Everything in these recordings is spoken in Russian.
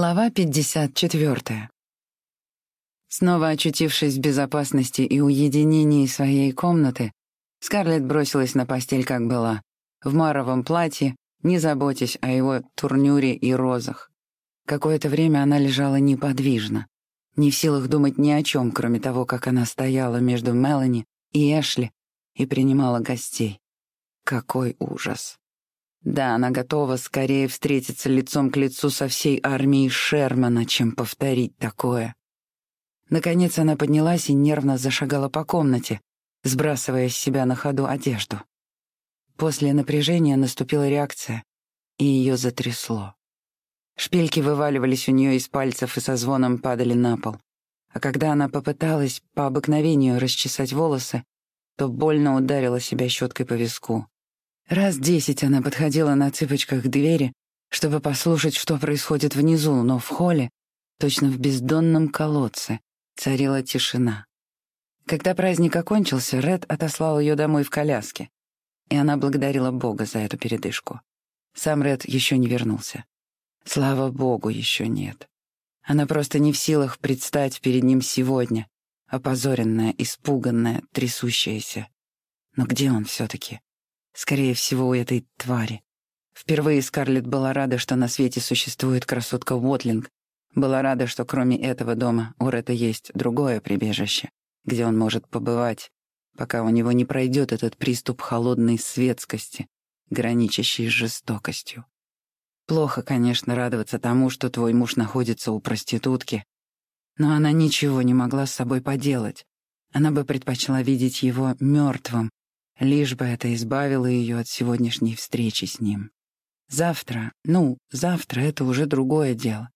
Глава 54. Снова очутившись в безопасности и уединении своей комнаты, Скарлетт бросилась на постель, как была, в маровом платье, не заботясь о его турнюре и розах. Какое-то время она лежала неподвижно, не в силах думать ни о чем, кроме того, как она стояла между Мелани и Эшли и принимала гостей. Какой ужас! Да, она готова скорее встретиться лицом к лицу со всей армией Шермана, чем повторить такое. Наконец она поднялась и нервно зашагала по комнате, сбрасывая с себя на ходу одежду. После напряжения наступила реакция, и ее затрясло. Шпильки вываливались у нее из пальцев и со звоном падали на пол. А когда она попыталась по обыкновению расчесать волосы, то больно ударила себя щеткой по виску. Раз десять она подходила на цыпочках к двери, чтобы послушать, что происходит внизу, но в холле, точно в бездонном колодце, царила тишина. Когда праздник окончился, Ред отослал ее домой в коляске, и она благодарила Бога за эту передышку. Сам Ред еще не вернулся. Слава Богу, еще нет. Она просто не в силах предстать перед ним сегодня, опозоренная, испуганная, трясущаяся. Но где он все-таки? Скорее всего, у этой твари. Впервые Скарлетт была рада, что на свете существует красотка Уотлинг. Была рада, что кроме этого дома у Ретта есть другое прибежище, где он может побывать, пока у него не пройдет этот приступ холодной светскости, граничащей с жестокостью. Плохо, конечно, радоваться тому, что твой муж находится у проститутки, но она ничего не могла с собой поделать. Она бы предпочла видеть его мертвым, лишь бы это избавило ее от сегодняшней встречи с ним. Завтра, ну, завтра это уже другое дело.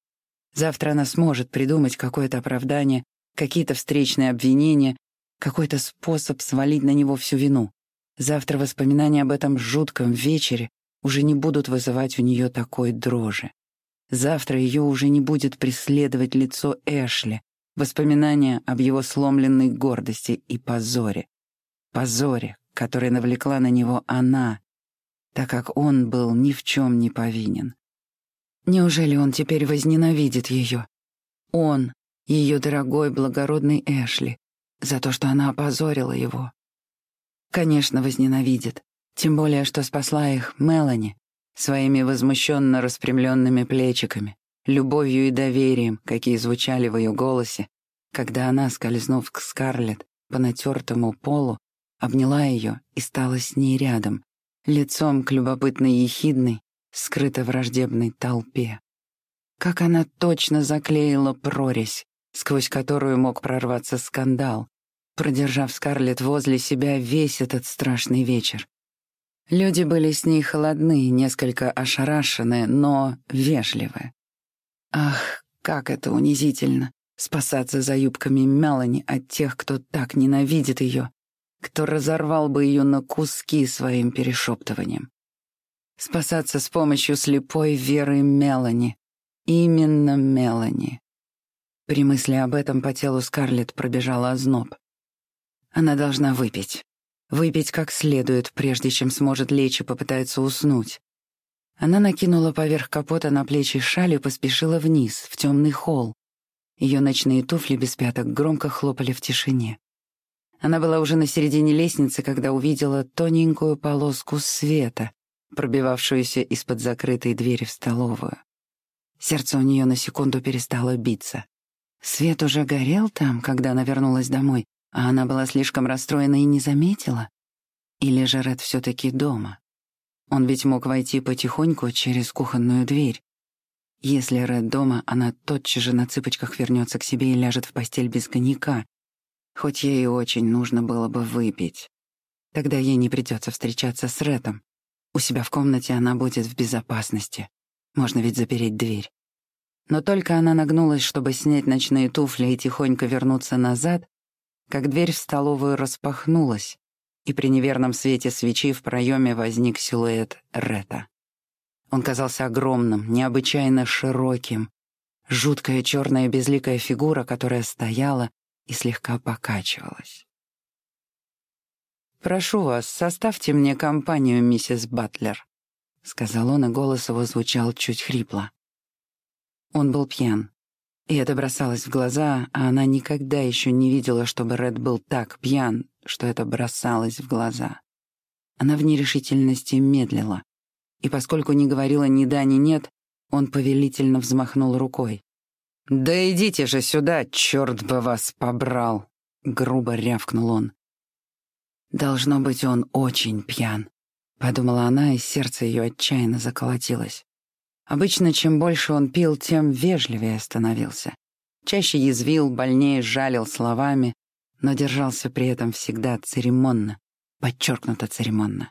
Завтра она сможет придумать какое-то оправдание, какие-то встречные обвинения, какой-то способ свалить на него всю вину. Завтра воспоминания об этом жутком вечере уже не будут вызывать у нее такой дрожи. Завтра ее уже не будет преследовать лицо Эшли, воспоминания об его сломленной гордости и позоре. Позоре, который навлекла на него она, так как он был ни в чем не повинен. Неужели он теперь возненавидит ее? Он, ее дорогой благородный Эшли, за то, что она опозорила его. Конечно, возненавидит, тем более, что спасла их Мелани своими возмущенно распрямленными плечиками, любовью и доверием, какие звучали в ее голосе, когда она, скользнув к Скарлетт по натертому полу, обняла ее и стала с ней рядом, лицом к любопытной ехидной, скрыто враждебной толпе. Как она точно заклеила прорезь, сквозь которую мог прорваться скандал, продержав Скарлетт возле себя весь этот страшный вечер. Люди были с ней холодны, несколько ошарашены, но вежливы. Ах, как это унизительно — спасаться за юбками Мелани от тех, кто так ненавидит ее, кто разорвал бы ее на куски своим перешептыванием. Спасаться с помощью слепой веры Мелани. Именно Мелани. При мысли об этом по телу Скарлетт пробежала озноб. Она должна выпить. Выпить как следует, прежде чем сможет лечь и попытается уснуть. Она накинула поверх капота на плечи шаль и поспешила вниз, в темный холл. Ее ночные туфли без пяток громко хлопали в тишине. Она была уже на середине лестницы, когда увидела тоненькую полоску света, пробивавшуюся из-под закрытой двери в столовую. Сердце у нее на секунду перестало биться. Свет уже горел там, когда она вернулась домой, а она была слишком расстроена и не заметила. Или же Ред все-таки дома? Он ведь мог войти потихоньку через кухонную дверь. Если Ред дома, она тотчас же на цыпочках вернется к себе и ляжет в постель без коньяка, Хоть ей очень нужно было бы выпить. Тогда ей не придется встречаться с Рэтом. У себя в комнате она будет в безопасности. Можно ведь запереть дверь. Но только она нагнулась, чтобы снять ночные туфли и тихонько вернуться назад, как дверь в столовую распахнулась, и при неверном свете свечи в проеме возник силуэт Рета. Он казался огромным, необычайно широким. Жуткая черная безликая фигура, которая стояла, и слегка покачивалась. «Прошу вас, составьте мне компанию, миссис Батлер», — сказал он, и голос его звучал чуть хрипло. Он был пьян. И это бросалось в глаза, а она никогда еще не видела, чтобы Ред был так пьян, что это бросалось в глаза. Она в нерешительности медлила. И поскольку не говорила ни да, ни нет, он повелительно взмахнул рукой. «Да идите же сюда, черт бы вас побрал!» — грубо рявкнул он. «Должно быть, он очень пьян», — подумала она, и сердце ее отчаянно заколотилось. Обычно, чем больше он пил, тем вежливее становился. Чаще язвил, больнее жалил словами, но держался при этом всегда церемонно, подчеркнуто церемонно.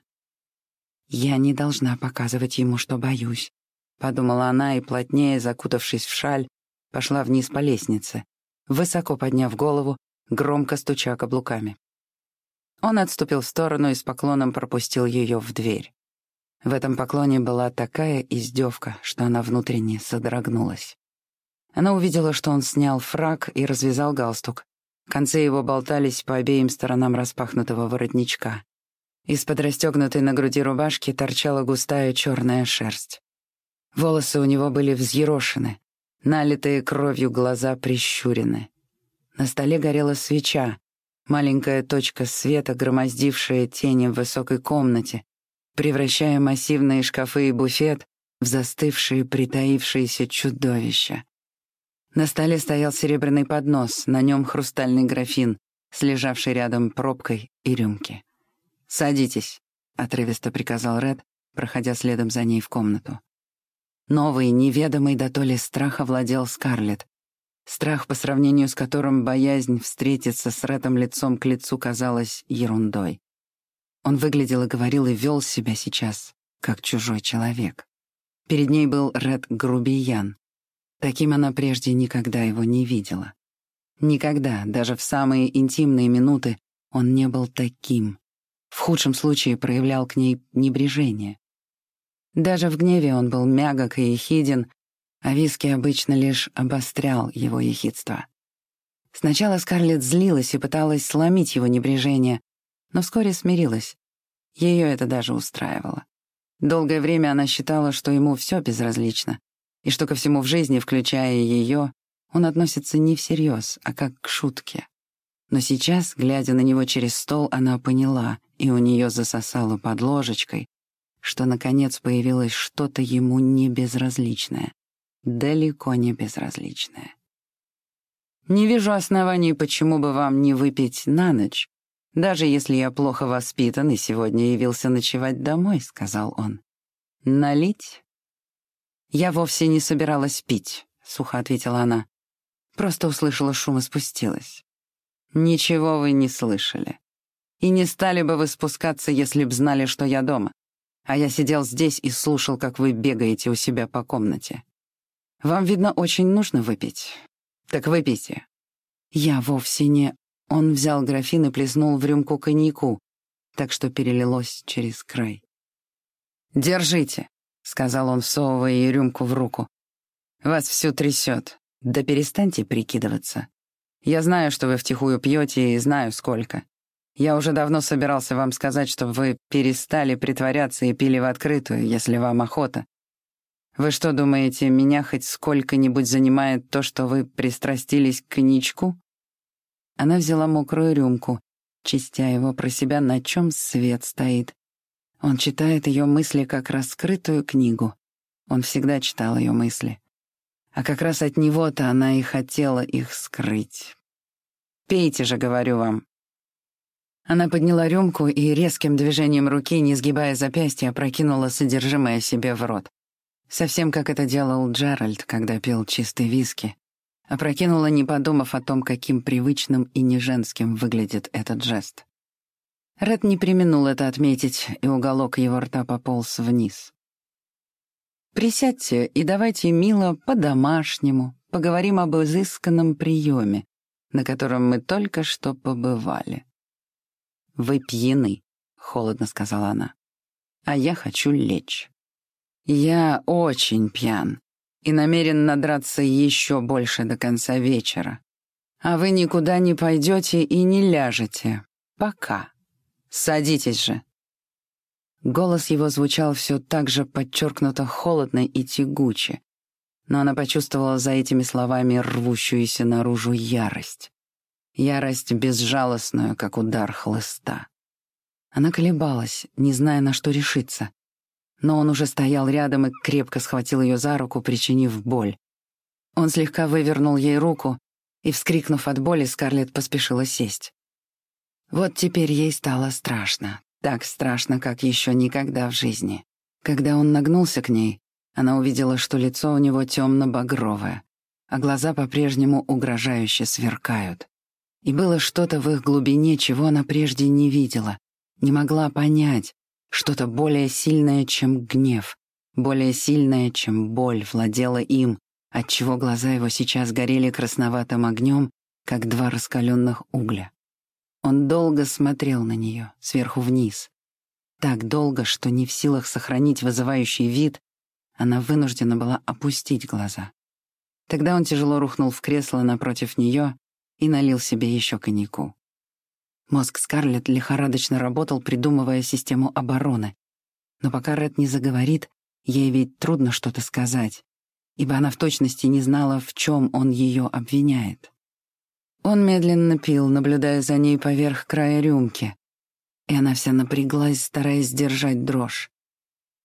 «Я не должна показывать ему, что боюсь», — подумала она и, плотнее закутавшись в шаль, пошла вниз по лестнице, высоко подняв голову, громко стуча каблуками. Он отступил в сторону и с поклоном пропустил ее в дверь. В этом поклоне была такая издевка, что она внутренне содрогнулась. Она увидела, что он снял фраг и развязал галстук. Концы его болтались по обеим сторонам распахнутого воротничка. Из-под расстегнутой на груди рубашки торчала густая черная шерсть. Волосы у него были взъерошены, налитые кровью глаза прищурены. На столе горела свеча, маленькая точка света, громоздившая тени в высокой комнате, превращая массивные шкафы и буфет в застывшие, притаившиеся чудовища. На столе стоял серебряный поднос, на нем хрустальный графин, с лежавшей рядом пробкой и рюмки. «Садитесь», — отрывисто приказал Ред, проходя следом за ней в комнату. Новый, неведомый до то ли страх овладел Скарлетт. Страх, по сравнению с которым боязнь встретиться с Редом лицом к лицу казалась ерундой. Он выглядел и говорил и вел себя сейчас, как чужой человек. Перед ней был Ред Грубиян. Таким она прежде никогда его не видела. Никогда, даже в самые интимные минуты, он не был таким. В худшем случае проявлял к ней небрежение. Даже в гневе он был мягок и ехиден, а виски обычно лишь обострял его ехидство. Сначала Скарлетт злилась и пыталась сломить его небрежение, но вскоре смирилась. Ее это даже устраивало. Долгое время она считала, что ему все безразлично, и что ко всему в жизни, включая ее, он относится не всерьез, а как к шутке. Но сейчас, глядя на него через стол, она поняла, и у нее засосало под ложечкой, что, наконец, появилось что-то ему не безразличное. Далеко не безразличное. «Не вижу оснований, почему бы вам не выпить на ночь, даже если я плохо воспитан и сегодня явился ночевать домой», — сказал он. «Налить?» «Я вовсе не собиралась пить», — сухо ответила она. «Просто услышала шум и спустилась». «Ничего вы не слышали. И не стали бы вы спускаться, если б знали, что я дома. А я сидел здесь и слушал, как вы бегаете у себя по комнате. Вам, видно, очень нужно выпить. Так выпейте». «Я вовсе не...» Он взял графин и плеснул в рюмку коньяку, так что перелилось через край. «Держите», — сказал он, всовывая ей рюмку в руку. «Вас всю трясет. Да перестаньте прикидываться. Я знаю, что вы втихую пьете, и знаю, сколько. Я уже давно собирался вам сказать, чтобы вы перестали притворяться и пили в открытую, если вам охота. Вы что, думаете, меня хоть сколько-нибудь занимает то, что вы пристрастились к коньячку? Она взяла мокрую рюмку, чистя его про себя, на чем свет стоит. Он читает ее мысли как раскрытую книгу. Он всегда читал ее мысли. А как раз от него-то она и хотела их скрыть. «Пейте же, говорю вам». Она подняла рюмку и резким движением руки, не сгибая запястья, опрокинула содержимое себе в рот. Совсем как это делал Джеральд, когда пил чистый виски, Опрокинула, не подумав о том, каким привычным и неженским выглядит этот жест. Ред не применул это отметить, и уголок его рта пополз вниз. «Присядьте и давайте мило по-домашнему поговорим об изысканном приеме, на котором мы только что побывали». «Вы пьяны», — холодно сказала она, — «а я хочу лечь». «Я очень пьян», и намерен надраться еще больше до конца вечера. А вы никуда не пойдете и не ляжете. Пока. Садитесь же». Голос его звучал все так же подчеркнуто холодно и тягуче. но она почувствовала за этими словами рвущуюся наружу ярость. Ярость безжалостную, как удар хлыста. Она колебалась, не зная, на что решиться. Но он уже стоял рядом и крепко схватил ее за руку, причинив боль. Он слегка вывернул ей руку, и, вскрикнув от боли, Скарлетт поспешила сесть. Вот теперь ей стало страшно. Так страшно, как еще никогда в жизни. Когда он нагнулся к ней, она увидела, что лицо у него темно-багровое, а глаза по-прежнему угрожающе сверкают. И было что-то в их глубине, чего она прежде не видела, не могла понять, что-то более сильное, чем гнев, более сильное, чем боль, владела им, отчего глаза его сейчас горели красноватым огнем, как два раскаленных угля. Он долго смотрел на нее, сверху вниз. Так долго, что не в силах сохранить вызывающий вид, она вынуждена была опустить глаза. Тогда он тяжело рухнул в кресло напротив нее и налил себе еще коньяку. Мозг Скарлетт лихорадочно работал, придумывая систему обороны. Но пока Ред не заговорит, ей ведь трудно что-то сказать, ибо она в точности не знала, в чем он ее обвиняет. Он медленно пил, наблюдая за ней поверх края рюмки, и она вся напряглась, стараясь сдержать дрожь.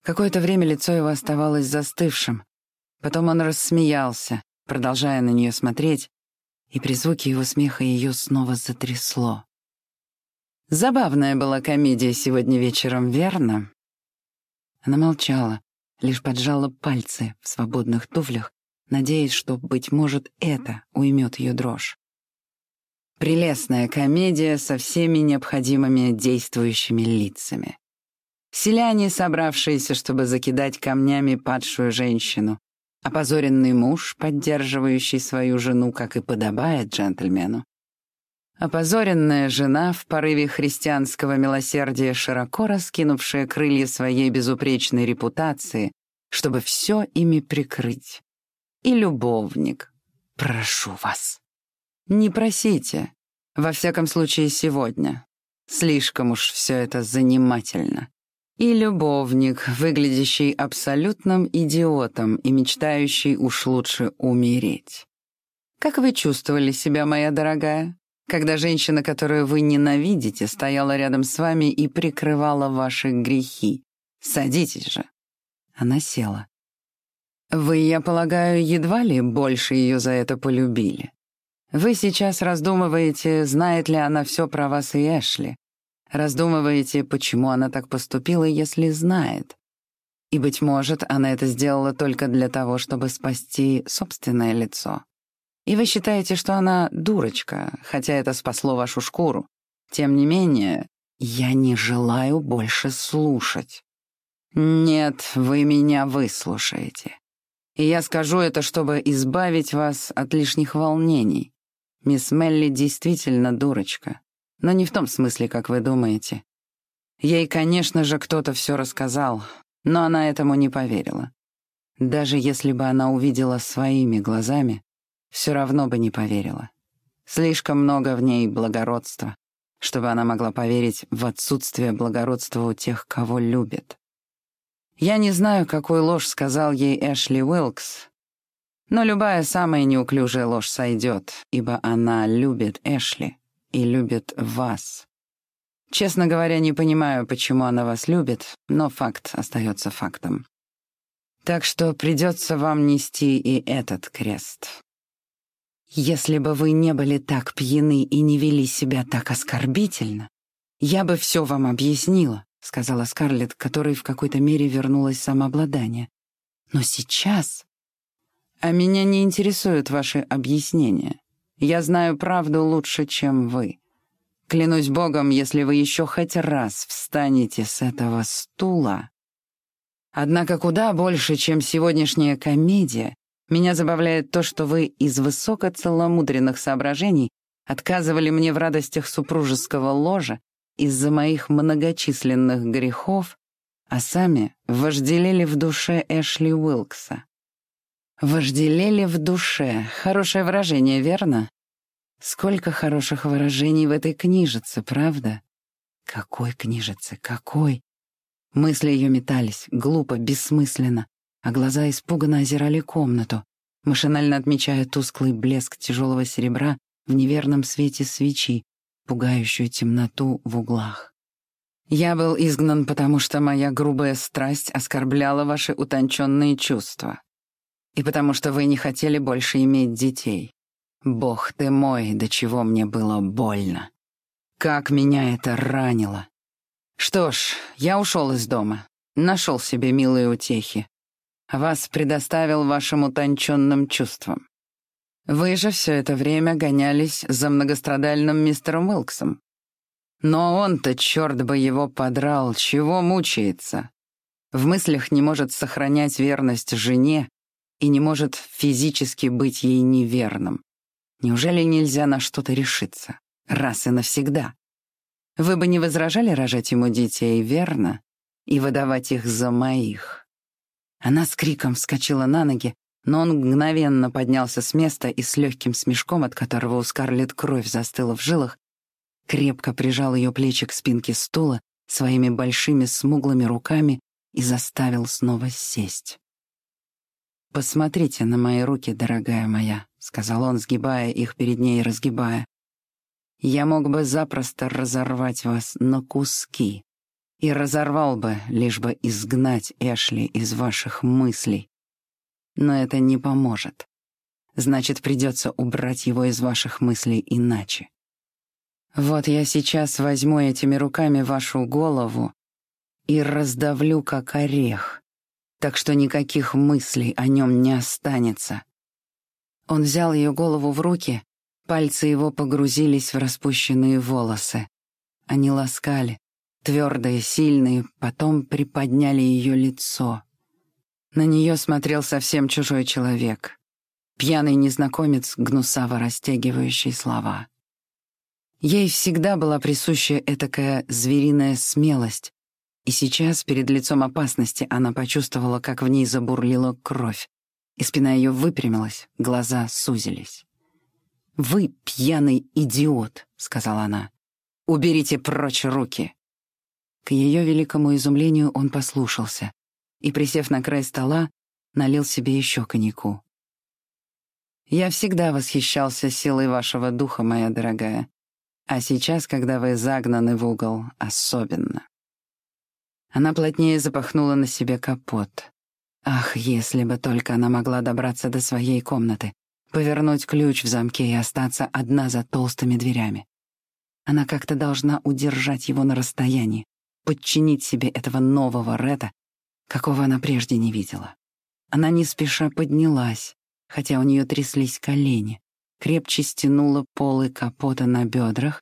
Какое-то время лицо его оставалось застывшим. Потом он рассмеялся, продолжая на нее смотреть, и при звуке его смеха ее снова затрясло. «Забавная была комедия сегодня вечером, верно?» Она молчала, лишь поджала пальцы в свободных туфлях, надеясь, что, быть может, это уймет ее дрожь. Прелестная комедия со всеми необходимыми действующими лицами. Селяне, собравшиеся, чтобы закидать камнями падшую женщину. Опозоренный муж, поддерживающий свою жену, как и подобает джентльмену. Опозоренная жена в порыве христианского милосердия, широко раскинувшая крылья своей безупречной репутации, чтобы все ими прикрыть. И любовник. Прошу вас. Не просите. Во всяком случае, сегодня. Слишком уж все это занимательно и любовник, выглядящий абсолютным идиотом и мечтающий уж лучше умереть. Как вы чувствовали себя, моя дорогая, когда женщина, которую вы ненавидите, стояла рядом с вами и прикрывала ваши грехи? Садитесь же. Она села. Вы, я полагаю, едва ли больше ее за это полюбили. Вы сейчас раздумываете, знает ли она все про вас и Эшли. Раздумываете, почему она так поступила, если знает. И, быть может, она это сделала только для того, чтобы спасти собственное лицо. И вы считаете, что она дурочка, хотя это спасло вашу шкуру. Тем не менее, я не желаю больше слушать. Нет, вы меня выслушаете. И я скажу это, чтобы избавить вас от лишних волнений. Мисс Мелли действительно дурочка. Но не в том смысле, как вы думаете. Ей, конечно же, кто-то все рассказал, но она этому не поверила. Даже если бы она увидела своими глазами, все равно бы не поверила. Слишком много в ней благородства, чтобы она могла поверить в отсутствие благородства у тех, кого любит. Я не знаю, какую ложь сказал ей Эшли Уилкс, но любая самая неуклюжая ложь сойдет, ибо она любит Эшли и любит вас. Честно говоря, не понимаю, почему она вас любит, но факт остается фактом. Так что придется вам нести и этот крест. Если бы вы не были так пьяны и не вели себя так оскорбительно, я бы все вам объяснила, сказала Скарлетт, которой в какой-то мере вернулось самообладание. Но сейчас... А меня не интересуют ваши объяснения. Я знаю правду лучше, чем вы. Клянусь Богом, если вы еще хоть раз встанете с этого стула. Однако куда больше, чем сегодняшняя комедия, меня забавляет то, что вы из высокоцеломудренных соображений отказывали мне в радостях супружеского ложа из-за моих многочисленных грехов, а сами вожделели в душе Эшли Уилкса. Вожделели в душе. Хорошее выражение, верно? Сколько хороших выражений в этой книжице, правда? Какой книжице? Какой? Мысли ее метались, глупо, бессмысленно, а глаза испуганно озирали комнату, машинально отмечая тусклый блеск тяжелого серебра в неверном свете свечи, пугающую темноту в углах. «Я был изгнан, потому что моя грубая страсть оскорбляла ваши утонченные чувства. И потому что вы не хотели больше иметь детей. Бог ты мой, до чего мне было больно. Как меня это ранило. Что ж, я ушел из дома, нашел себе милые утехи. Вас предоставил вашим утонченным чувствам. Вы же все это время гонялись за многострадальным мистером Уилксом. Но он-то, черт бы его подрал, чего мучается? В мыслях не может сохранять верность жене и не может физически быть ей неверным. Неужели нельзя на что-то решиться? Раз и навсегда. Вы бы не возражали рожать ему детей, верно? И выдавать их за моих. Она с криком вскочила на ноги, но он мгновенно поднялся с места и с легким смешком, от которого у Скарлетт кровь застыла в жилах, крепко прижал ее плечи к спинке стула своими большими смуглыми руками и заставил снова сесть. «Посмотрите на мои руки, дорогая моя», — сказал он, сгибая их перед ней и разгибая. «Я мог бы запросто разорвать вас на куски и разорвал бы, лишь бы изгнать Эшли из ваших мыслей, но это не поможет. Значит, придется убрать его из ваших мыслей иначе. Вот я сейчас возьму этими руками вашу голову и раздавлю, как орех, так что никаких мыслей о нем не останется. Он взял ее голову в руки, пальцы его погрузились в распущенные волосы. Они ласкали, твердые, сильные, потом приподняли ее лицо. На нее смотрел совсем чужой человек. Пьяный незнакомец, гнусаво растягивающий слова. Ей всегда была присуща этакая звериная смелость, и сейчас, перед лицом опасности, она почувствовала, как в ней забурлила кровь, и спина ее выпрямилась, глаза сузились. «Вы пьяный идиот», — сказала она. «Уберите прочь руки». К ее великому изумлению он послушался и, присев на край стола, налил себе еще коньяку. «Я всегда восхищался силой вашего духа, моя дорогая, а сейчас, когда вы загнаны в угол, особенно». Она плотнее запахнула на себе капот. Ах, если бы только она могла добраться до своей комнаты, повернуть ключ в замке и остаться одна за толстыми дверями. Она как-то должна удержать его на расстоянии, подчинить себе этого нового Рета, какого она прежде не видела. Она не спеша поднялась, хотя у нее тряслись колени, крепче стянула полы капота на бедрах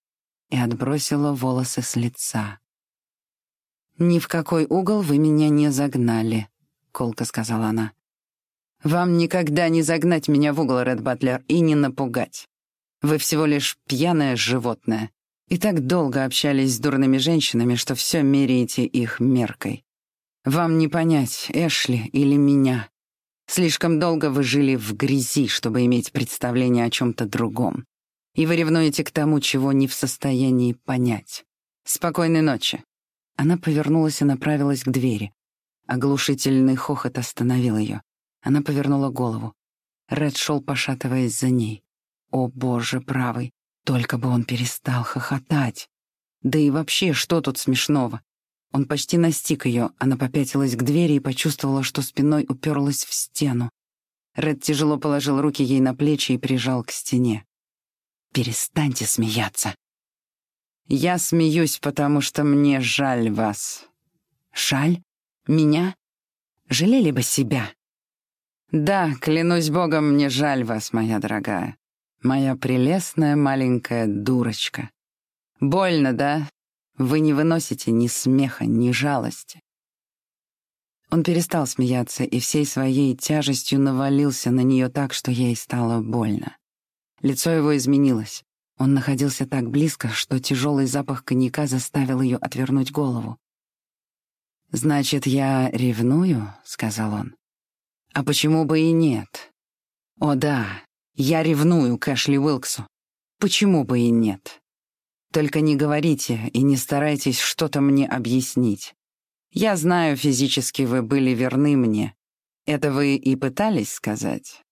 и отбросила волосы с лица. «Ни в какой угол вы меня не загнали», — колко сказала она. «Вам никогда не загнать меня в угол, Ред Батлер, и не напугать. Вы всего лишь пьяное животное, и так долго общались с дурными женщинами, что все меряете их меркой. Вам не понять, Эшли или меня. Слишком долго вы жили в грязи, чтобы иметь представление о чем-то другом. И вы ревнуете к тому, чего не в состоянии понять. Спокойной ночи. Она повернулась и направилась к двери. Оглушительный хохот остановил ее. Она повернула голову. Ред шел, пошатываясь за ней. О, боже правый, только бы он перестал хохотать. Да и вообще, что тут смешного? Он почти настиг ее, она попятилась к двери и почувствовала, что спиной уперлась в стену. Ред тяжело положил руки ей на плечи и прижал к стене. «Перестаньте смеяться!» «Я смеюсь, потому что мне жаль вас». «Жаль? Меня? Жалели бы себя?» «Да, клянусь богом, мне жаль вас, моя дорогая. Моя прелестная маленькая дурочка. Больно, да? Вы не выносите ни смеха, ни жалости. Он перестал смеяться и всей своей тяжестью навалился на нее так, что ей стало больно. Лицо его изменилось. Он находился так близко, что тяжелый запах коньяка заставил ее отвернуть голову. «Значит, я ревную?» — сказал он. «А почему бы и нет?» «О да, я ревную к Уилксу. Почему бы и нет?» Только не говорите и не старайтесь что-то мне объяснить. Я знаю, физически вы были верны мне. Это вы и пытались сказать?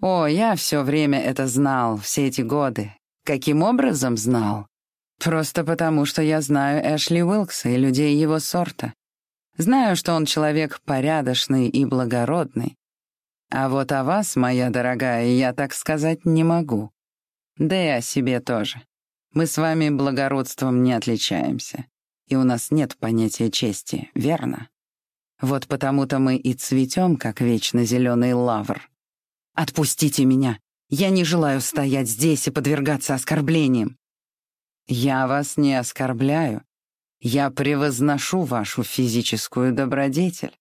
О, я все время это знал, все эти годы. Каким образом знал? Просто потому, что я знаю Эшли Уилкса и людей его сорта. Знаю, что он человек порядочный и благородный. А вот о вас, моя дорогая, я так сказать не могу. Да и о себе тоже. Мы с вами благородством не отличаемся. И у нас нет понятия чести, верно? Вот потому-то мы и цветем, как вечно зеленый лавр. Отпустите меня. Я не желаю стоять здесь и подвергаться оскорблениям. Я вас не оскорбляю. Я превозношу вашу физическую добродетель.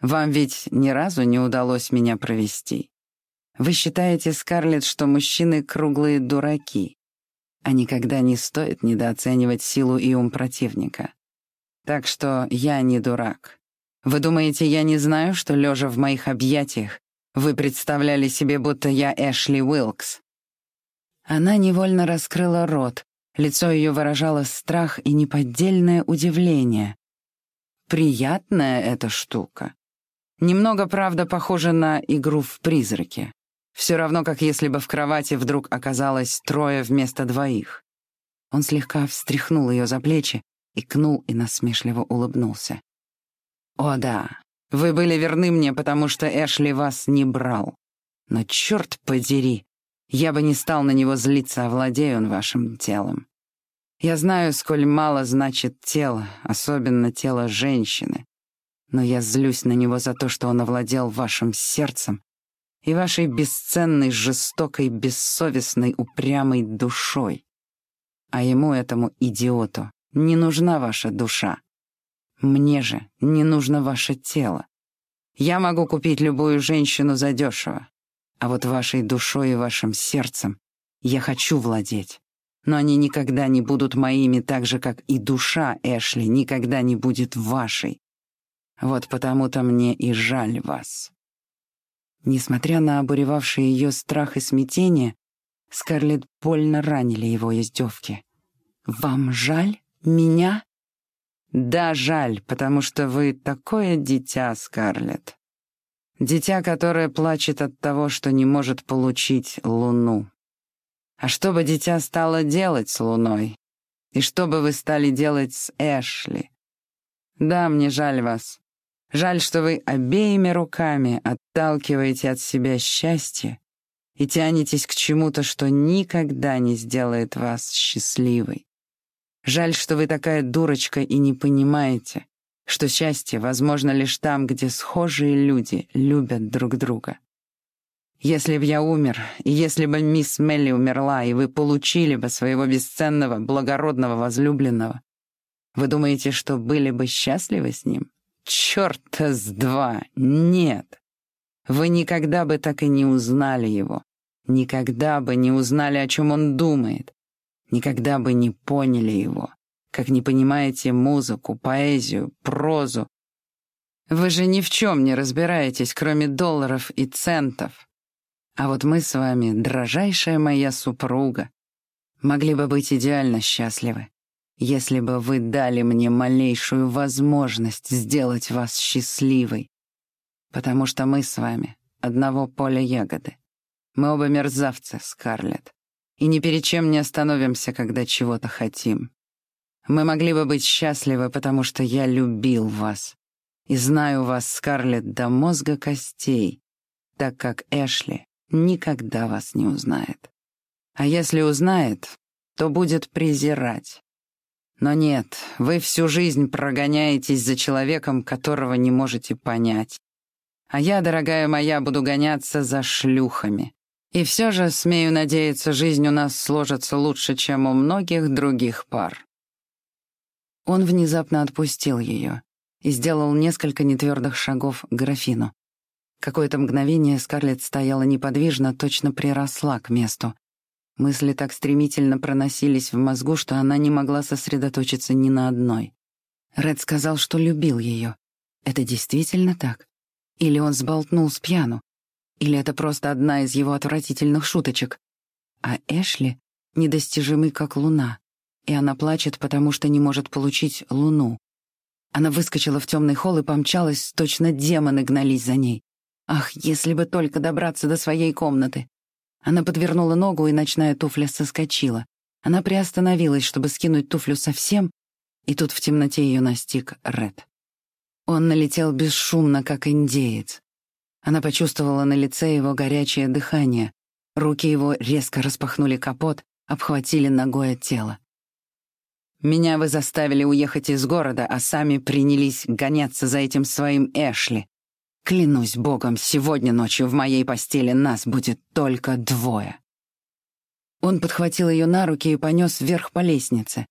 Вам ведь ни разу не удалось меня провести. Вы считаете, Скарлетт, что мужчины круглые дураки, а никогда не стоит недооценивать силу и ум противника. Так что я не дурак. Вы думаете, я не знаю, что, лежа в моих объятиях, вы представляли себе, будто я Эшли Уилкс?» Она невольно раскрыла рот, лицо ее выражало страх и неподдельное удивление. Приятная эта штука. Немного, правда, похожа на игру в призраки. Все равно, как если бы в кровати вдруг оказалось трое вместо двоих. Он слегка встряхнул ее за плечи, икнул и насмешливо улыбнулся. «О да, вы были верны мне, потому что Эшли вас не брал. Но черт подери, я бы не стал на него злиться, овладея он вашим телом. Я знаю, сколь мало значит тело, особенно тело женщины. Но я злюсь на него за то, что он овладел вашим сердцем и вашей бесценной, жестокой, бессовестной, упрямой душой. А ему, этому идиоту, не нужна ваша душа. Мне же не нужно ваше тело. Я могу купить любую женщину задешево, а вот вашей душой и вашим сердцем я хочу владеть. Но они никогда не будут моими так же, как и душа Эшли никогда не будет вашей. Вот потому-то мне и жаль вас». Несмотря на обуревавший ее страх и смятение, Скарлетт больно ранили его издевки. «Вам жаль? Меня?» Да, жаль, потому что вы такое дитя, Скарлетт. Дитя, которое плачет от того, что не может получить луну. А что бы дитя стало делать с луной? И что бы вы стали делать с Эшли? Да, мне жаль вас. Жаль, что вы обеими руками отталкиваете от себя счастье и тянетесь к чему-то, что никогда не сделает вас счастливой. Жаль, что вы такая дурочка и не понимаете, что счастье возможно лишь там, где схожие люди любят друг друга. Если б я умер, и если бы мисс Мелли умерла, и вы получили бы своего бесценного, благородного возлюбленного, вы думаете, что были бы счастливы с ним? Чёрта с два! Нет! Вы никогда бы так и не узнали его. Никогда бы не узнали, о чем он думает никогда бы не поняли его, как не понимаете музыку, поэзию, прозу. Вы же ни в чем не разбираетесь, кроме долларов и центов. А вот мы с вами, дрожайшая моя супруга, могли бы быть идеально счастливы, если бы вы дали мне малейшую возможность сделать вас счастливой. Потому что мы с вами одного поля ягоды. Мы оба мерзавцы, Скарлетт и ни перед чем не остановимся, когда чего-то хотим. Мы могли бы быть счастливы, потому что я любил вас. И знаю вас, Скарлетт, до мозга костей, так как Эшли никогда вас не узнает. А если узнает, то будет презирать. Но нет, вы всю жизнь прогоняетесь за человеком, которого не можете понять. А я, дорогая моя, буду гоняться за шлюхами, и все же, смею надеяться, жизнь у нас сложится лучше, чем у многих других пар. Он внезапно отпустил ее и сделал несколько нетвердых шагов к графину. Какое-то мгновение Скарлетт стояла неподвижно, точно приросла к месту. Мысли так стремительно проносились в мозгу, что она не могла сосредоточиться ни на одной. Ред сказал, что любил ее. Это действительно так? Или он сболтнул с пьяну? Или это просто одна из его отвратительных шуточек? А Эшли недостижимый, как луна, и она плачет, потому что не может получить луну. Она выскочила в темный холл и помчалась, точно демоны гнались за ней. Ах, если бы только добраться до своей комнаты. Она подвернула ногу, и ночная туфля соскочила. Она приостановилась, чтобы скинуть туфлю совсем, и тут в темноте ее настиг Ред. Он налетел бесшумно, как индеец. Она почувствовала на лице его горячее дыхание. Руки его резко распахнули капот, обхватили ногой от тела. «Меня вы заставили уехать из города, а сами принялись гоняться за этим своим Эшли. Клянусь богом, сегодня ночью в моей постели нас будет только двое». Он подхватил ее на руки и понес вверх по лестнице.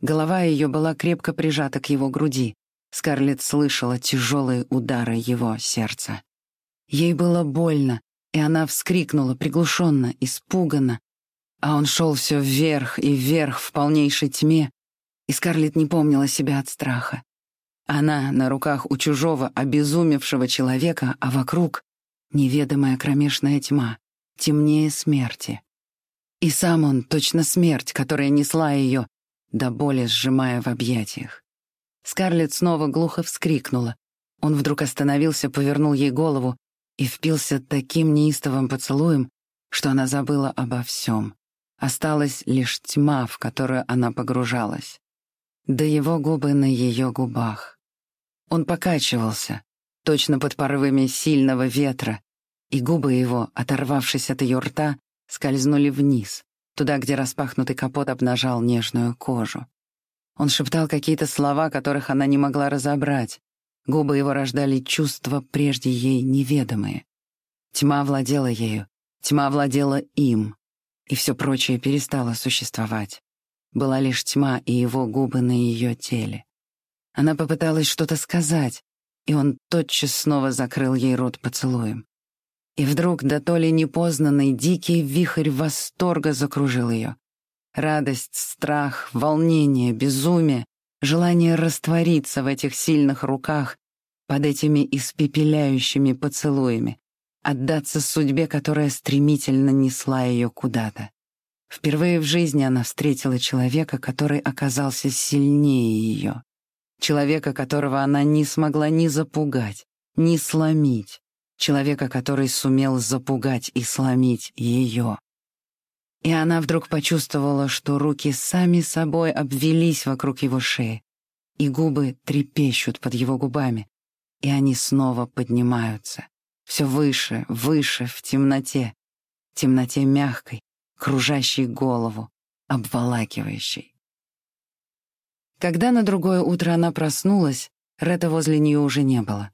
Голова ее была крепко прижата к его груди. Скарлетт слышала тяжелые удары его сердца. Ей было больно, и она вскрикнула приглушенно, испуганно. А он шел все вверх и вверх в полнейшей тьме, и Скарлетт не помнила себя от страха. Она на руках у чужого, обезумевшего человека, а вокруг — неведомая кромешная тьма, темнее смерти. И сам он — точно смерть, которая несла ее, до боли сжимая в объятиях. Скарлетт снова глухо вскрикнула. Он вдруг остановился, повернул ей голову и впился таким неистовым поцелуем, что она забыла обо всем. Осталась лишь тьма, в которую она погружалась да его губы на ее губах. Он покачивался, точно под порывами сильного ветра, и губы его, оторвавшись от ее рта, скользнули вниз, туда, где распахнутый капот обнажал нежную кожу. Он шептал какие-то слова, которых она не могла разобрать. Губы его рождали чувства, прежде ей неведомые. Тьма владела ею, тьма владела им, и все прочее перестало существовать. Была лишь тьма и его губы на ее теле. Она попыталась что-то сказать, и он тотчас снова закрыл ей рот поцелуем. И вдруг, да то ли непознанный, дикий вихрь восторга закружил ее. Радость, страх, волнение, безумие, желание раствориться в этих сильных руках под этими испепеляющими поцелуями, отдаться судьбе, которая стремительно несла ее куда-то. Впервые в жизни она встретила человека, который оказался сильнее ее. Человека, которого она не смогла ни запугать, ни сломить. Человека, который сумел запугать и сломить ее. И она вдруг почувствовала, что руки сами собой обвелись вокруг его шеи, и губы трепещут под его губами, и они снова поднимаются. Все выше, выше, в темноте. Темноте мягкой, кружащий голову, обволакивающий. Когда на другое утро она проснулась, Ретта возле нее уже не было.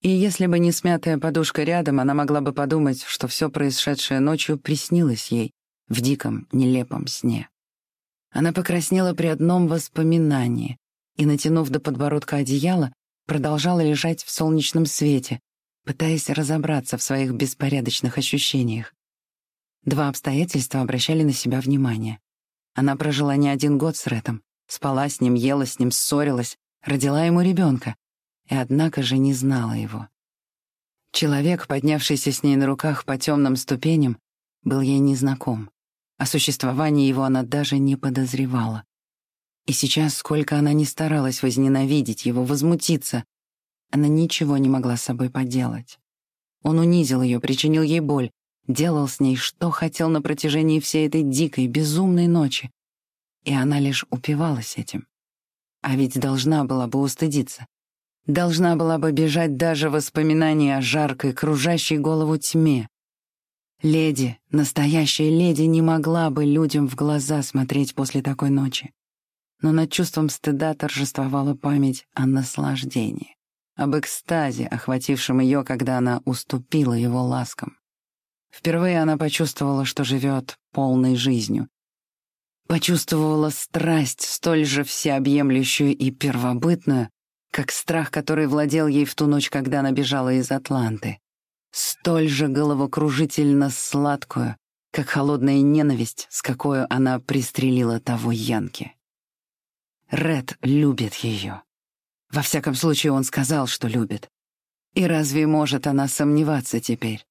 И если бы не смятая подушка рядом, она могла бы подумать, что все происшедшее ночью приснилось ей в диком, нелепом сне. Она покраснела при одном воспоминании и, натянув до подбородка одеяло, продолжала лежать в солнечном свете, пытаясь разобраться в своих беспорядочных ощущениях. Два обстоятельства обращали на себя внимание. Она прожила не один год с Рэтом, спала с ним, ела с ним, ссорилась, родила ему ребенка, и однако же не знала его. Человек, поднявшийся с ней на руках по темным ступеням, был ей незнаком. О существовании его она даже не подозревала. И сейчас, сколько она ни старалась возненавидеть его, возмутиться, она ничего не могла с собой поделать. Он унизил ее, причинил ей боль, делал с ней, что хотел на протяжении всей этой дикой, безумной ночи. И она лишь упивалась этим. А ведь должна была бы устыдиться. Должна была бы бежать даже воспоминания о жаркой, кружащей голову тьме. Леди, настоящая леди, не могла бы людям в глаза смотреть после такой ночи. Но над чувством стыда торжествовала память о наслаждении, об экстазе, охватившем ее, когда она уступила его ласкам. Впервые она почувствовала, что живет полной жизнью. Почувствовала страсть, столь же всеобъемлющую и первобытную, как страх, который владел ей в ту ночь, когда она бежала из Атланты. Столь же головокружительно сладкую, как холодная ненависть, с какой она пристрелила того Янки. Ред любит ее. Во всяком случае, он сказал, что любит. И разве может она сомневаться теперь?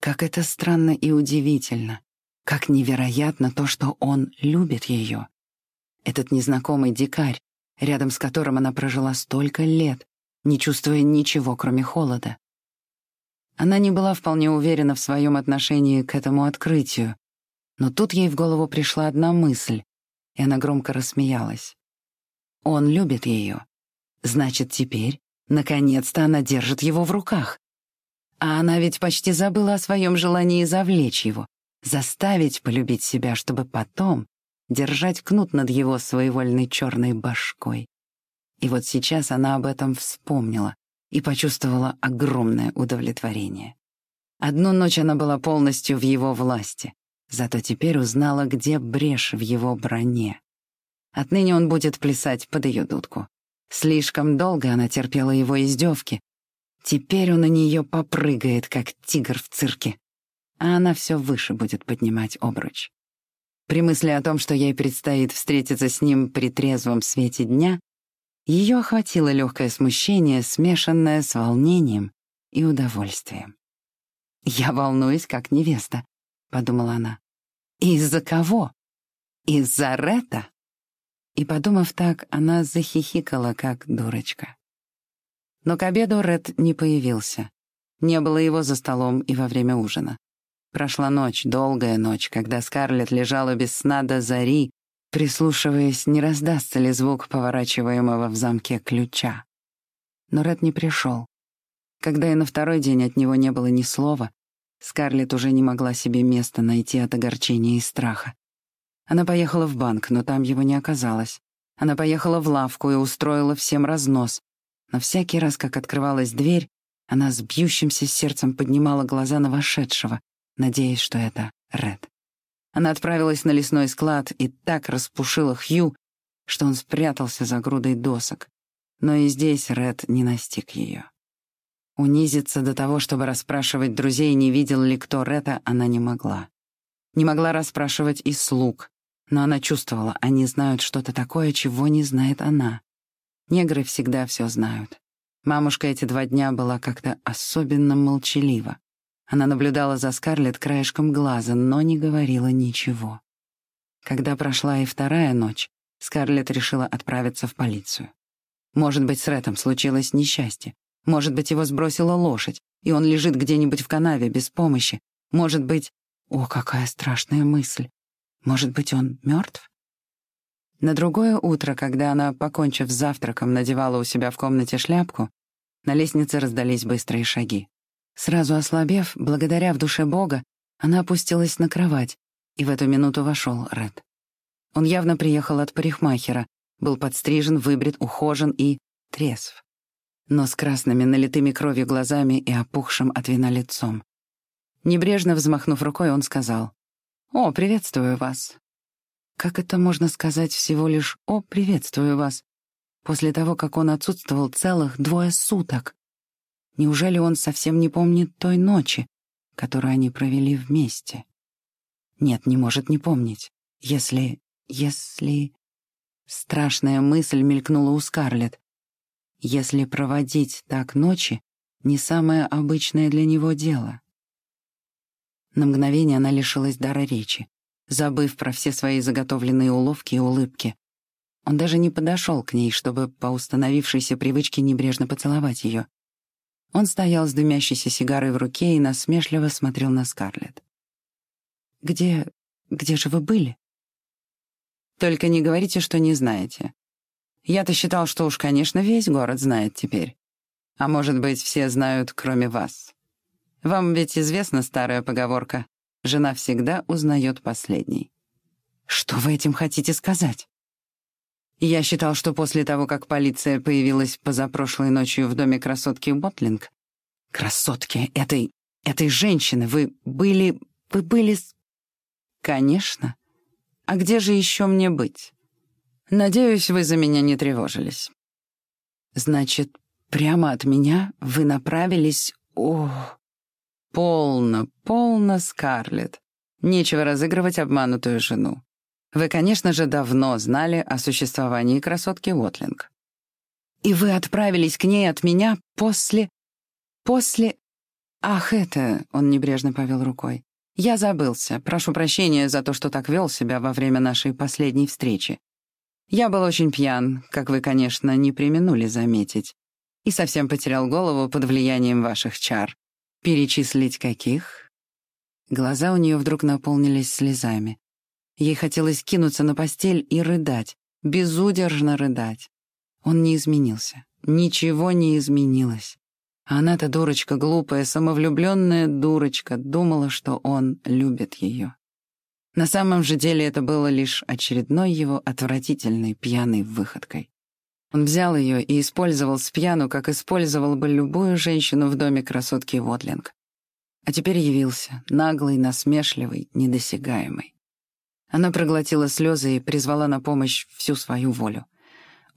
Как это странно и удивительно. Как невероятно то, что он любит ее. Этот незнакомый дикарь, рядом с которым она прожила столько лет, не чувствуя ничего, кроме холода. Она не была вполне уверена в своем отношении к этому открытию, но тут ей в голову пришла одна мысль, и она громко рассмеялась. Он любит ее. Значит, теперь, наконец-то, она держит его в руках. А она ведь почти забыла о своем желании завлечь его, заставить полюбить себя, чтобы потом держать кнут над его своевольной черной башкой. И вот сейчас она об этом вспомнила и почувствовала огромное удовлетворение. Одну ночь она была полностью в его власти, зато теперь узнала, где брешь в его броне. Отныне он будет плясать под ее дудку. Слишком долго она терпела его издевки. Теперь он на нее попрыгает, как тигр в цирке. А она все выше будет поднимать обруч. При мысли о том, что ей предстоит встретиться с ним при трезвом свете дня, ее охватило легкое смущение, смешанное с волнением и удовольствием. «Я волнуюсь, как невеста», — подумала она. «Из-за кого? Из-за Ретта?» И, подумав так, она захихикала, как дурочка. Но к обеду Ред не появился. Не было его за столом и во время ужина. Прошла ночь, долгая ночь, когда Скарлетт лежала без сна до зари, прислушиваясь, не раздастся ли звук поворачиваемого в замке ключа. Но Ред не пришел. Когда и на второй день от него не было ни слова, Скарлетт уже не могла себе места найти от огорчения и страха. Она поехала в банк, но там его не оказалось. Она поехала в лавку и устроила всем разнос. Но всякий раз, как открывалась дверь, она с бьющимся сердцем поднимала глаза на вошедшего, надеясь, что это Ред. Она отправилась на лесной склад и так распушила Хью, что он спрятался за грудой досок. Но и здесь Ред не настиг ее. Унизиться до того, чтобы расспрашивать друзей, не видел ли кто Ретта, она не могла. Не могла расспрашивать и слуг, но она чувствовала, они знают что-то такое, чего не знает она. Негры всегда все знают. Мамушка эти два дня была как-то особенно молчалива. Она наблюдала за Скарлетт краешком глаза, но не говорила ничего. Когда прошла и вторая ночь, Скарлетт решила отправиться в полицию. Может быть, с Рэтом случилось несчастье. Может быть, его сбросила лошадь, и он лежит где-нибудь в канаве без помощи. Может быть... О, какая страшная мысль. Может быть, он мертв? На другое утро, когда она, покончив с завтраком, надевала у себя в комнате шляпку, на лестнице раздались быстрые шаги. Сразу ослабев, благодаря в душе Бога, она опустилась на кровать, и в эту минуту вошел Ред. Он явно приехал от парикмахера, был подстрижен, выбрит, ухожен и трезв. Но с красными, налитыми кровью глазами и опухшим от вина лицом. Небрежно взмахнув рукой, он сказал, «О, приветствую вас». Как это можно сказать всего лишь «О, приветствую вас» после того, как он отсутствовал целых двое суток? Неужели он совсем не помнит той ночи, которую они провели вместе? Нет, не может не помнить. Если... если... Страшная мысль мелькнула у Скарлетт. Если проводить так ночи, не самое обычное для него дело. На мгновение она лишилась дара речи, забыв про все свои заготовленные уловки и улыбки. Он даже не подошел к ней, чтобы по установившейся привычке небрежно поцеловать ее. Он стоял с дымящейся сигарой в руке и насмешливо смотрел на Скарлетт. «Где... где же вы были?» «Только не говорите, что не знаете. Я-то считал, что уж, конечно, весь город знает теперь. А может быть, все знают, кроме вас. Вам ведь известна старая поговорка «Жена всегда узнает последней». Что вы этим хотите сказать? Я считал, что после того, как полиция появилась позапрошлой ночью в доме красотки Ботлинг... Красотки этой... этой женщины, вы были... вы были... Конечно. А где же еще мне быть? Надеюсь, вы за меня не тревожились. Значит, прямо от меня вы направились... О, «Полно, полно, Скарлетт. Нечего разыгрывать обманутую жену. Вы, конечно же, давно знали о существовании красотки Уотлинг. И вы отправились к ней от меня после... после... Ах, это... Он небрежно повел рукой. Я забылся. Прошу прощения за то, что так вел себя во время нашей последней встречи. Я был очень пьян, как вы, конечно, не применули заметить, и совсем потерял голову под влиянием ваших чар. Перечислить каких? Глаза у нее вдруг наполнились слезами. Ей хотелось кинуться на постель и рыдать, безудержно рыдать. Он не изменился. Ничего не изменилось. Она-то дурочка глупая, самовлюбленная дурочка, думала, что он любит ее. На самом же деле это было лишь очередной его отвратительной пьяной выходкой. Он взял ее и использовал с пьяну, как использовал бы любую женщину в доме красотки Вотлинг. А теперь явился, наглый, насмешливый, недосягаемый. Она проглотила слезы и призвала на помощь всю свою волю.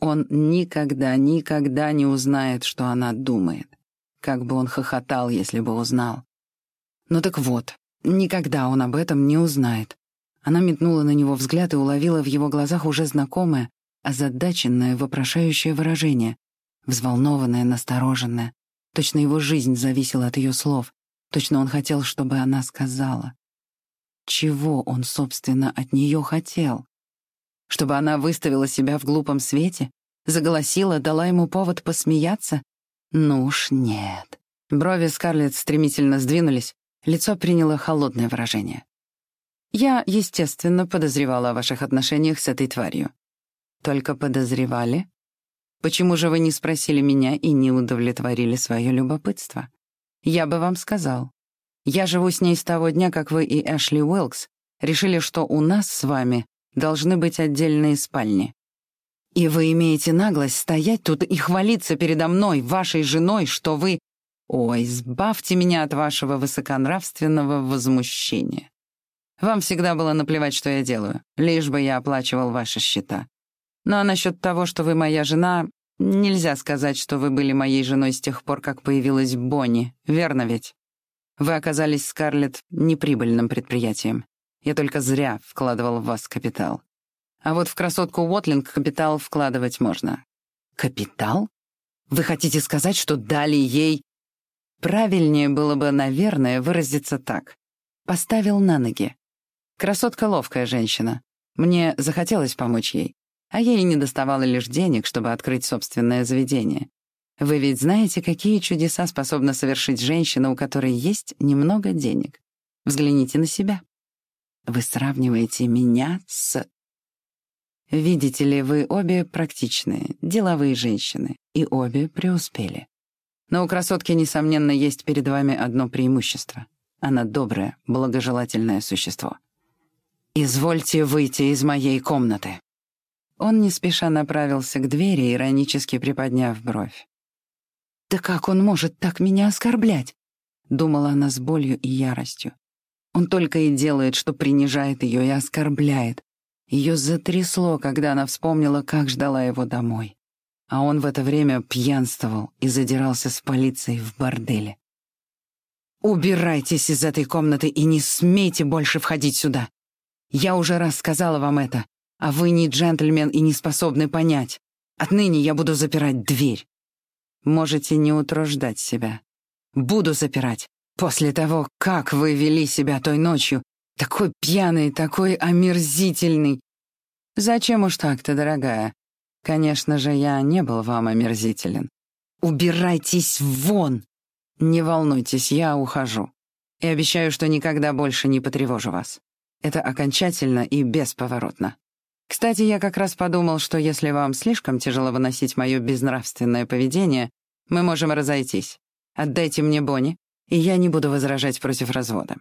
Он никогда, никогда не узнает, что она думает. Как бы он хохотал, если бы узнал. Ну так вот, никогда он об этом не узнает. Она метнула на него взгляд и уловила в его глазах уже знакомое, озадаченное, вопрошающее выражение. Взволнованное, настороженное. Точно его жизнь зависела от ее слов. Точно он хотел, чтобы она сказала. Чего он, собственно, от нее хотел? Чтобы она выставила себя в глупом свете? Заголосила, дала ему повод посмеяться? Ну уж нет. Брови Скарлетт стремительно сдвинулись, лицо приняло холодное выражение. Я, естественно, подозревала о ваших отношениях с этой тварью. Только подозревали? Почему же вы не спросили меня и не удовлетворили свое любопытство? Я бы вам сказал. Я живу с ней с того дня, как вы и Эшли Уилкс решили, что у нас с вами должны быть отдельные спальни. И вы имеете наглость стоять тут и хвалиться передо мной, вашей женой, что вы... Ой, избавьте меня от вашего высоконравственного возмущения. Вам всегда было наплевать, что я делаю, лишь бы я оплачивал ваши счета. Ну а насчет того, что вы моя жена, нельзя сказать, что вы были моей женой с тех пор, как появилась Бонни, верно ведь? Вы оказались, Скарлетт, неприбыльным предприятием. Я только зря вкладывал в вас капитал. А вот в красотку Уотлинг капитал вкладывать можно. Капитал? Вы хотите сказать, что дали ей... Правильнее было бы, наверное, выразиться так. Поставил на ноги. Красотка ловкая женщина. Мне захотелось помочь ей. А ей не доставало лишь денег, чтобы открыть собственное заведение. Вы ведь знаете, какие чудеса способна совершить женщина, у которой есть немного денег. Взгляните на себя. Вы сравниваете меня с... Видите ли, вы обе практичные, деловые женщины, и обе преуспели. Но у красотки, несомненно, есть перед вами одно преимущество. Она доброе, благожелательное существо. «Извольте выйти из моей комнаты». Он не спеша направился к двери, иронически приподняв бровь. «Да как он может так меня оскорблять?» — думала она с болью и яростью. Он только и делает, что принижает ее и оскорбляет. Ее затрясло, когда она вспомнила, как ждала его домой. А он в это время пьянствовал и задирался с полицией в борделе. «Убирайтесь из этой комнаты и не смейте больше входить сюда!» Я уже раз сказала вам это, а вы не джентльмен и не способны понять. Отныне я буду запирать дверь. Можете не утруждать себя. Буду запирать. После того, как вы вели себя той ночью, такой пьяный, такой омерзительный. Зачем уж так-то, дорогая? Конечно же, я не был вам омерзителен. Убирайтесь вон! Не волнуйтесь, я ухожу. И обещаю, что никогда больше не потревожу вас. Это окончательно и бесповоротно. Кстати, я как раз подумал, что если вам слишком тяжело выносить мое безнравственное поведение, мы можем разойтись. Отдайте мне Бонни, и я не буду возражать против развода.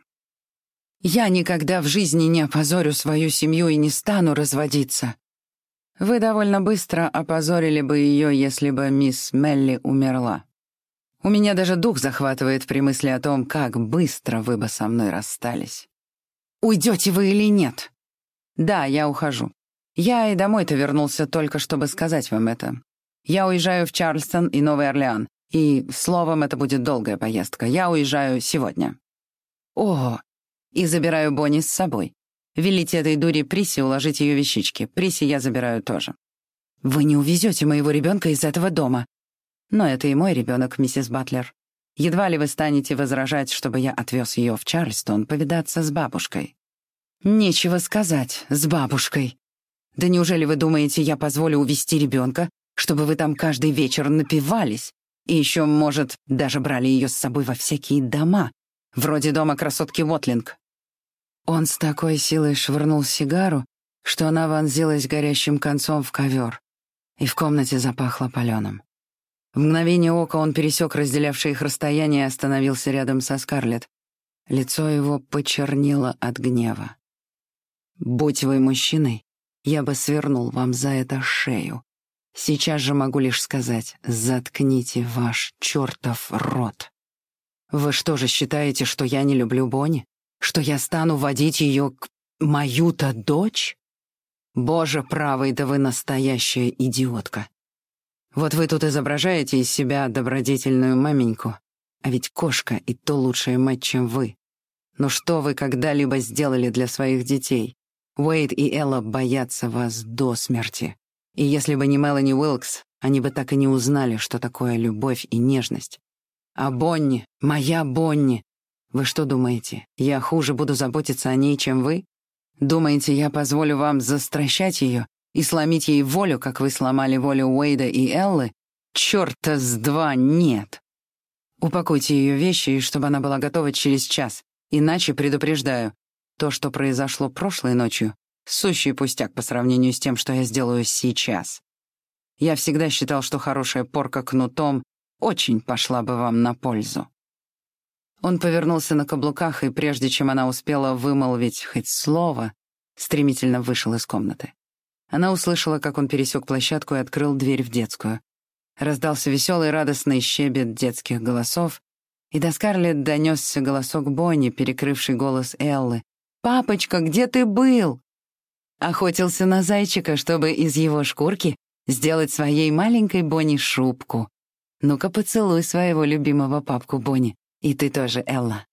Я никогда в жизни не опозорю свою семью и не стану разводиться. Вы довольно быстро опозорили бы ее, если бы мисс Мелли умерла. У меня даже дух захватывает при мысли о том, как быстро вы бы со мной расстались. Уйдете вы или нет? Да, я ухожу. Я и домой-то вернулся только, чтобы сказать вам это. Я уезжаю в Чарльстон и Новый Орлеан. И, словом, это будет долгая поездка. Я уезжаю сегодня. О, и забираю Бонни с собой. Велите этой дуре Приси уложить ее вещички. Приси я забираю тоже. Вы не увезете моего ребенка из этого дома. Но это и мой ребенок, миссис Батлер. Едва ли вы станете возражать, чтобы я отвез ее в Чарльстон повидаться с бабушкой. Нечего сказать, с бабушкой. Да неужели вы думаете, я позволю увести ребенка, чтобы вы там каждый вечер напивались, И еще, может, даже брали ее с собой во всякие дома, вроде дома красотки Вотлинг. Он с такой силой швырнул сигару, что она вонзилась горящим концом в ковер, и в комнате запахло паленым. В мгновение ока он пересек разделявшее их расстояние и остановился рядом со Скарлетт. Лицо его почернело от гнева. «Будь вы мужчиной, я бы свернул вам за это шею. Сейчас же могу лишь сказать, заткните ваш чертов рот. Вы что же считаете, что я не люблю Бонни? Что я стану водить ее к мою-то дочь? Боже правый, да вы настоящая идиотка. Вот вы тут изображаете из себя добродетельную маменьку, а ведь кошка и то лучшая мать, чем вы. Но что вы когда-либо сделали для своих детей? Уэйд и Элла боятся вас до смерти. И если бы не Мелани Уилкс, они бы так и не узнали, что такое любовь и нежность. А Бонни, моя Бонни, вы что думаете, я хуже буду заботиться о ней, чем вы? Думаете, я позволю вам застращать ее и сломить ей волю, как вы сломали волю Уэйда и Эллы? Чёрта с два нет. Упакуйте ее вещи, чтобы она была готова через час. Иначе, предупреждаю, то, что произошло прошлой ночью, сущий пустяк по сравнению с тем, что я сделаю сейчас. Я всегда считал, что хорошая порка кнутом очень пошла бы вам на пользу. Он повернулся на каблуках, и прежде чем она успела вымолвить хоть слово, стремительно вышел из комнаты. Она услышала, как он пересек площадку и открыл дверь в детскую. Раздался веселый радостный щебет детских голосов, и до Скарлетт донесся голосок Бонни, перекрывший голос Эллы. «Папочка, где ты был?» Охотился на зайчика, чтобы из его шкурки сделать своей маленькой Бонни шубку. Ну-ка поцелуй своего любимого папку Бонни. И ты тоже, Элла.